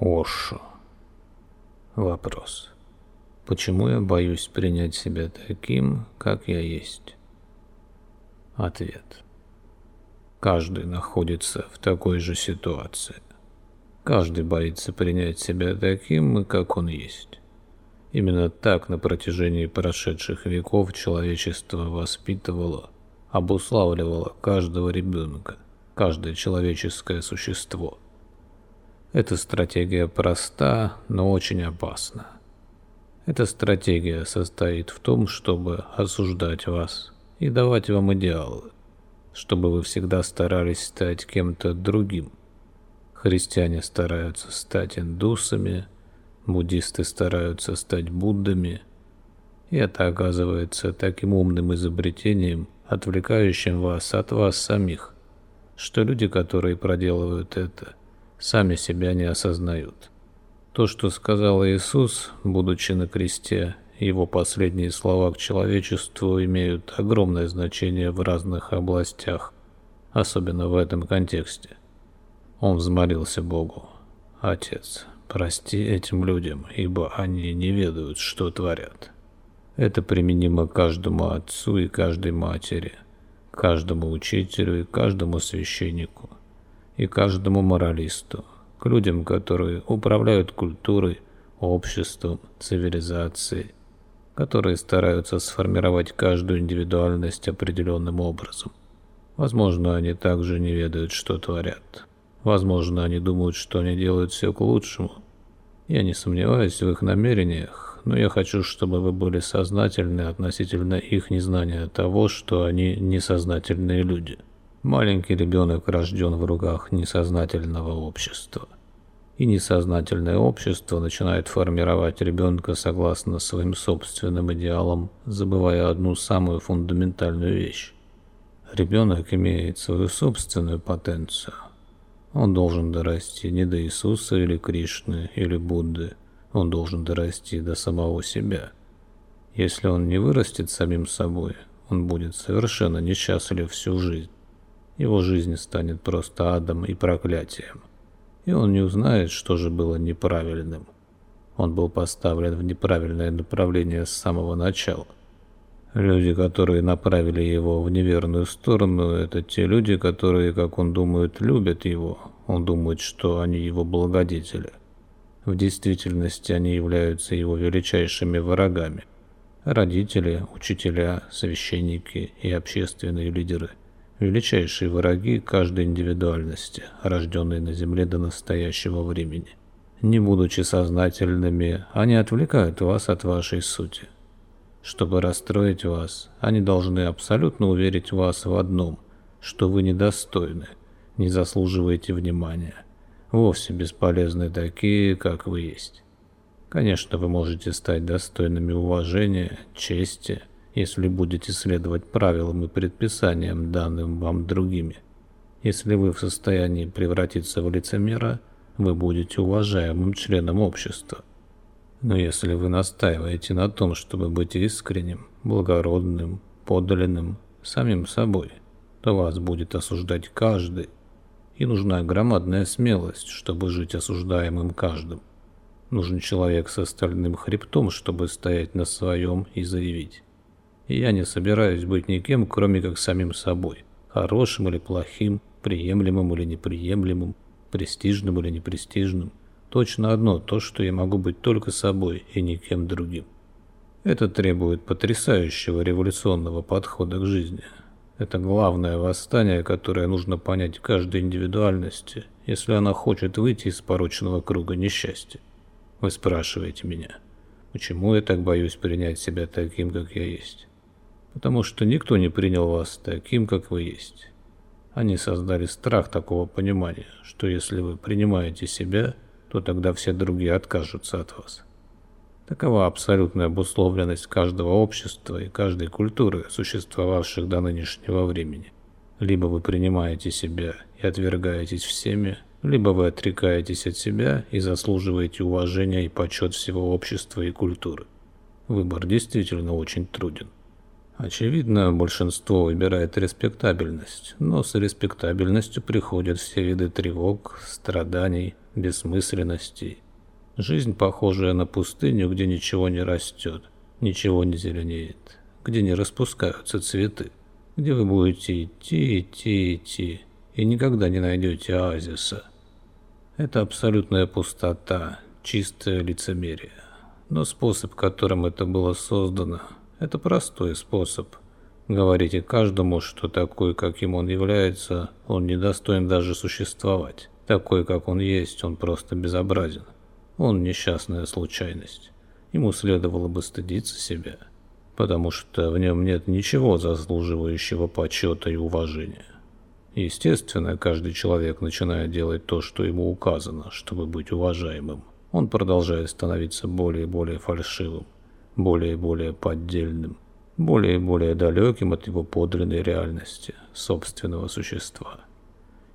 Ошо. Вопрос. Почему я боюсь принять себя таким, как я есть? Ответ. Каждый находится в такой же ситуации. Каждый боится принять себя таким, как он есть. Именно так на протяжении прошедших веков человечество воспитывало, обуславливало каждого ребенка, каждое человеческое существо. Эта стратегия проста, но очень опасна. Эта стратегия состоит в том, чтобы осуждать вас и давать вам идеалы, чтобы вы всегда старались стать кем-то другим. Христиане стараются стать индусами, буддисты стараются стать Буддами, и это оказывается таким умным изобретением, отвлекающим вас от вас самих, что люди, которые проделывают это, сами себя не осознают. То, что сказал Иисус, будучи на кресте, его последние слова к человечеству имеют огромное значение в разных областях, особенно в этом контексте. Он взмолился Богу. «Отец, прости этим людям, ибо они не ведают, что творят». Это применимо каждому отцу и каждой матери, каждому учителю и каждому священнику, и каждому моралисту, к людям, которые управляют культурой, обществом, цивилизацией, которые стараются сформировать каждую индивидуальность определенным образом. Возможно, они также не ведают, что творят. Возможно, они думают, что они делают все к лучшему. Я не сомневаюсь в их намерениях, но я хочу, чтобы вы были сознательны относительно их незнания того, что они несознательные люди. Маленький ребенок рожден в руках несознательного общества. И несознательное общество начинает формировать ребенка согласно своим собственным идеалам, забывая одну самую фундаментальную вещь. Ребенок имеет свою собственную потенцию. Он должен дорасти не до Иисуса или Кришны или Будды, он должен дорасти до самого себя. Если он не вырастет самим собой, он будет совершенно несчастлив всю жизнь его жизнь станет просто адом и проклятием. И он не узнает, что же было неправильным. Он был поставлен в неправильное направление с самого начала. Люди, которые направили его в неверную сторону, это те люди, которые, как он думает, любят его. Он думает, что они его благодетели. В действительности они являются его величайшими врагами. Родители, учителя, священники и общественные лидеры – величайшие враги каждой индивидуальности, рожденной на Земле до настоящего времени. Не будучи сознательными, они отвлекают вас от вашей сути. Чтобы расстроить вас, они должны абсолютно уверить вас в одном, что вы недостойны, не заслуживаете внимания, вовсе бесполезны такие, как вы есть. Конечно, вы можете стать достойными уважения, чести, если будете следовать правилам и предписаниям, данным вам другими. Если вы в состоянии превратиться в лицемера, вы будете уважаемым членом общества. Но если вы настаиваете на том, чтобы быть искренним, благородным, подлинным, самим собой, то вас будет осуждать каждый, и нужна громадная смелость, чтобы жить осуждаемым каждым. Нужен человек с остальным хребтом, чтобы стоять на своем и заявить я не собираюсь быть никем, кроме как самим собой. Хорошим или плохим, приемлемым или неприемлемым, престижным или непрестижным. Точно одно, то, что я могу быть только собой и никем другим. Это требует потрясающего революционного подхода к жизни. Это главное восстание, которое нужно понять каждой индивидуальности, если она хочет выйти из порочного круга несчастья. Вы спрашиваете меня, почему я так боюсь принять себя таким, как я есть? Потому что никто не принял вас таким, как вы есть. Они создали страх такого понимания, что если вы принимаете себя, то тогда все другие откажутся от вас. Такова абсолютная обусловленность каждого общества и каждой культуры, существовавших до нынешнего времени. Либо вы принимаете себя и отвергаетесь всеми, либо вы отрекаетесь от себя и заслуживаете уважения и почет всего общества и культуры. Выбор действительно очень труден. Очевидно, большинство выбирает респектабельность, но с респектабельностью приходят все виды тревог, страданий, бессмысленностей. Жизнь, похожая на пустыню, где ничего не растет, ничего не зеленеет, где не распускаются цветы, где вы будете идти, идти, идти, и никогда не найдете оазиса. Это абсолютная пустота, чистое лицемерие. Но способ, которым это было создано, это простой способ. Говорите каждому, что такой, каким он является, он недостоин даже существовать. Такой, как он есть, он просто безобразен. Он несчастная случайность. Ему следовало бы стыдиться себя, потому что в нем нет ничего заслуживающего почета и уважения. Естественно, каждый человек начинает делать то, что ему указано, чтобы быть уважаемым. Он продолжает становиться более и более фальшивым, более и более поддельным, более и более далеким от его подлинной реальности, собственного существа.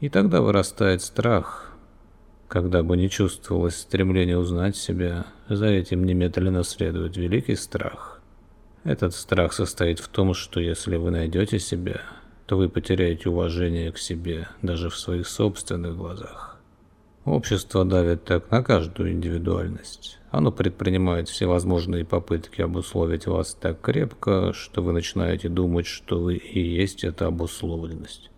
И тогда вырастает страх, когда бы не чувствовалось стремление узнать себя, за этим немедленно следует великий страх. Этот страх состоит в том, что если вы найдете себя, то вы потеряете уважение к себе даже в своих собственных глазах. Общество давит так на каждую индивидуальность. Оно предпринимает всевозможные попытки обусловить вас так крепко, что вы начинаете думать, что вы и есть эта обусловленность.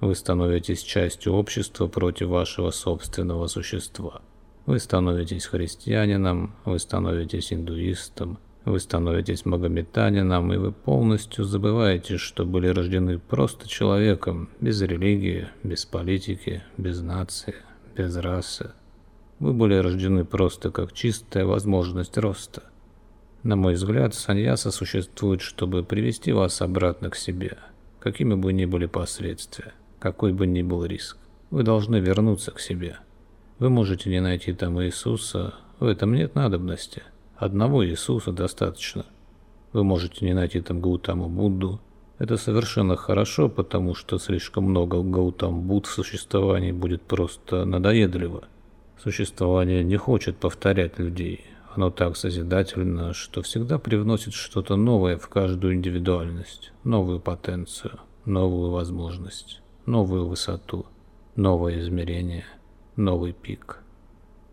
Вы становитесь частью общества против вашего собственного существа. Вы становитесь христианином, вы становитесь индуистом, вы становитесь магометанином, и вы полностью забываете, что были рождены просто человеком, без религии, без политики, без нации, без расы. Вы были рождены просто как чистая возможность роста. На мой взгляд, саньяса существует, чтобы привести вас обратно к себе, какими бы ни были последствия, какой бы ни был риск. Вы должны вернуться к себе. Вы можете не найти там Иисуса, в этом нет надобности – Одного Иисуса достаточно. Вы можете не найти там Гаутаму Будду. Это совершенно хорошо, потому что слишком много Гаутам Будд в существовании будет просто надоедливо. Существование не хочет повторять людей. Оно так созидательно, что всегда привносит что-то новое в каждую индивидуальность, новую потенцию, новую возможность, новую высоту, новое измерение, новый пик.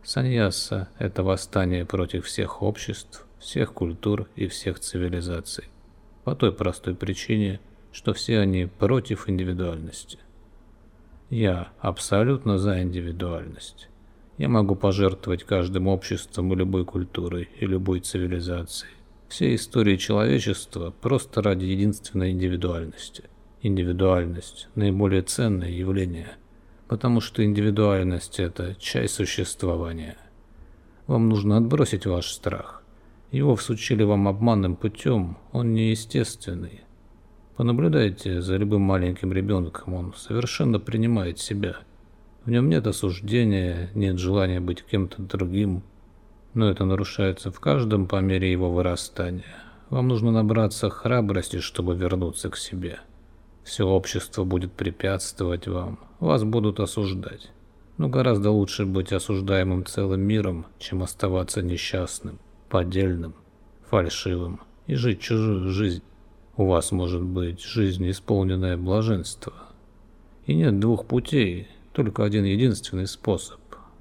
Саньяса – это восстание против всех обществ, всех культур и всех цивилизаций. По той простой причине, что все они против индивидуальности. Я абсолютно за индивидуальность. Я могу пожертвовать каждым обществом и любой культурой и любой цивилизацией. Все истории человечества просто ради единственной индивидуальности. Индивидуальность – наиболее ценное явление – потому что индивидуальность – это часть существования. Вам нужно отбросить ваш страх. Его всучили вам обманным путем, он неестественный. Понаблюдайте за любым маленьким ребенком, он совершенно принимает себя. В нем нет осуждения, нет желания быть кем-то другим, но это нарушается в каждом по мере его вырастания. Вам нужно набраться храбрости, чтобы вернуться к себе. Все общество будет препятствовать вам, вас будут осуждать. Но гораздо лучше быть осуждаемым целым миром, чем оставаться несчастным, поддельным, фальшивым и жить чужую жизнь. У вас может быть жизнь, исполненная блаженства. И нет двух путей, только один единственный способ.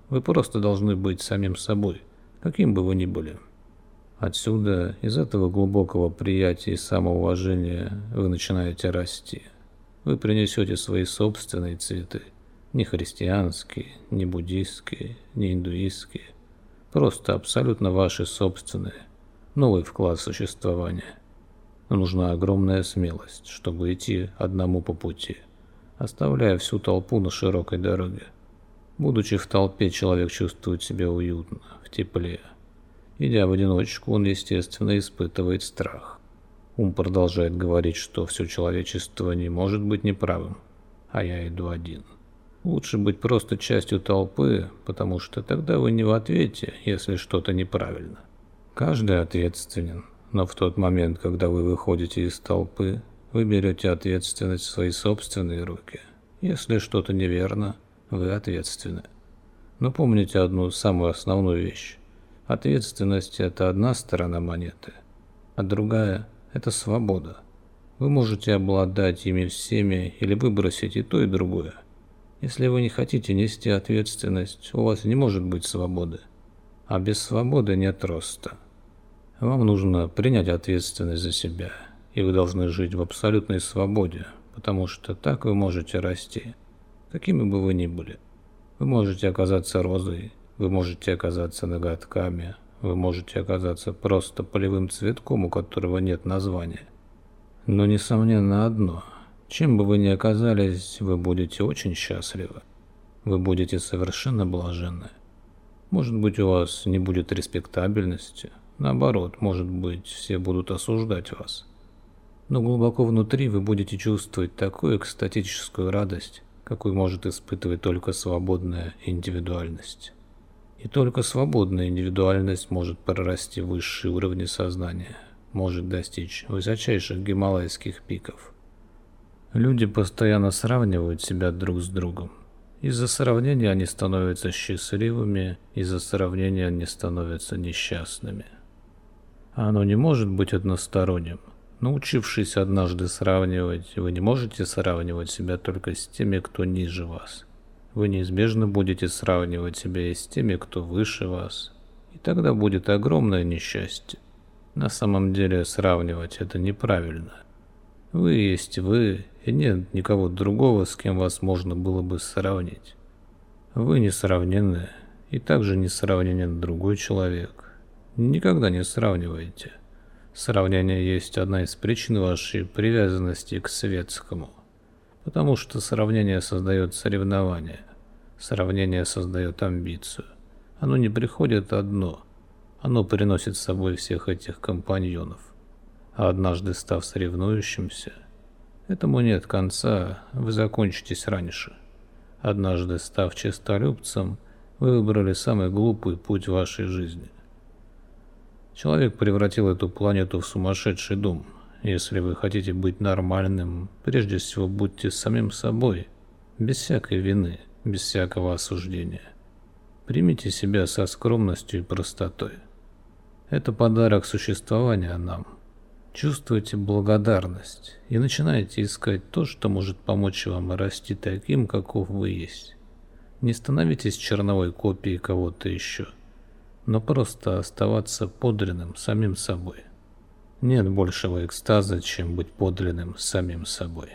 Вы просто должны быть самим собой, каким бы вы ни были. Отсюда, из этого глубокого приятия и самоуважения, вы начинаете расти. Вы принесете свои собственные цветы, не христианские, не буддийские, не индуистские, просто абсолютно ваши собственные, новый вклад в существование. Нужна огромная смелость, чтобы идти одному по пути, оставляя всю толпу на широкой дороге. Будучи в толпе, человек чувствует себя уютно, в тепле, Идя в одиночку, он, естественно, испытывает страх. Ум продолжает говорить, что все человечество не может быть неправым, а я иду один. Лучше быть просто частью толпы, потому что тогда вы не в ответе, если что-то неправильно. Каждый ответственен, но в тот момент, когда вы выходите из толпы, вы берете ответственность в свои собственные руки. Если что-то неверно, вы ответственны. Но помните одну самую основную вещь. Ответственность – это одна сторона монеты, а другая – это свобода. Вы можете обладать ими всеми или выбросить и то, и другое. Если вы не хотите нести ответственность, у вас не может быть свободы. А без свободы нет роста. Вам нужно принять ответственность за себя, и вы должны жить в абсолютной свободе, потому что так вы можете расти, какими бы вы ни были. Вы можете оказаться розой, вы можете оказаться ноготками, вы можете оказаться просто полевым цветком, у которого нет названия. Но несомненно одно. Чем бы вы ни оказались, вы будете очень счастливы. Вы будете совершенно блаженны. Может быть, у вас не будет респектабельности. Наоборот, может быть, все будут осуждать вас. Но глубоко внутри вы будете чувствовать такую экстатическую радость, какую может испытывать только свободная индивидуальность. И только свободная индивидуальность может прорасти высшие уровни сознания, может достичь высочайших гималайских пиков. Люди постоянно сравнивают себя друг с другом. Из-за сравнения они становятся счастливыми, из-за сравнения они становятся несчастными. Оно не может быть односторонним. Научившись однажды сравнивать, вы не можете сравнивать себя только с теми, кто ниже вас – вы неизбежно будете сравнивать себя и с теми, кто выше вас. И тогда будет огромное несчастье. На самом деле сравнивать это неправильно. Вы есть вы, и нет никого другого, с кем вас можно было бы сравнить. Вы несравненны, и также несравненен другой человек. Никогда не сравнивайте. Сравнение есть одна из причин вашей привязанности к светскому. Потому что сравнение создает соревнование. Сравнение создает амбицию. Оно не приходит одно. Оно приносит с собой всех этих компаньонов. А однажды став соревнующимся, этому нет конца, вы закончитесь раньше. Однажды став честолюбцем, вы выбрали самый глупый путь вашей жизни. Человек превратил эту планету в сумасшедший дом – если вы хотите быть нормальным, прежде всего будьте самим собой, без всякой вины, без всякого осуждения. Примите себя со скромностью и простотой. Это подарок существования нам. Чувствуйте благодарность и начинайте искать то, что может помочь вам расти таким, каков вы есть. Не становитесь черновой копией кого-то еще, но просто оставаться подлинным самим собой. Нет большего экстаза, чем быть подлинным самим собой.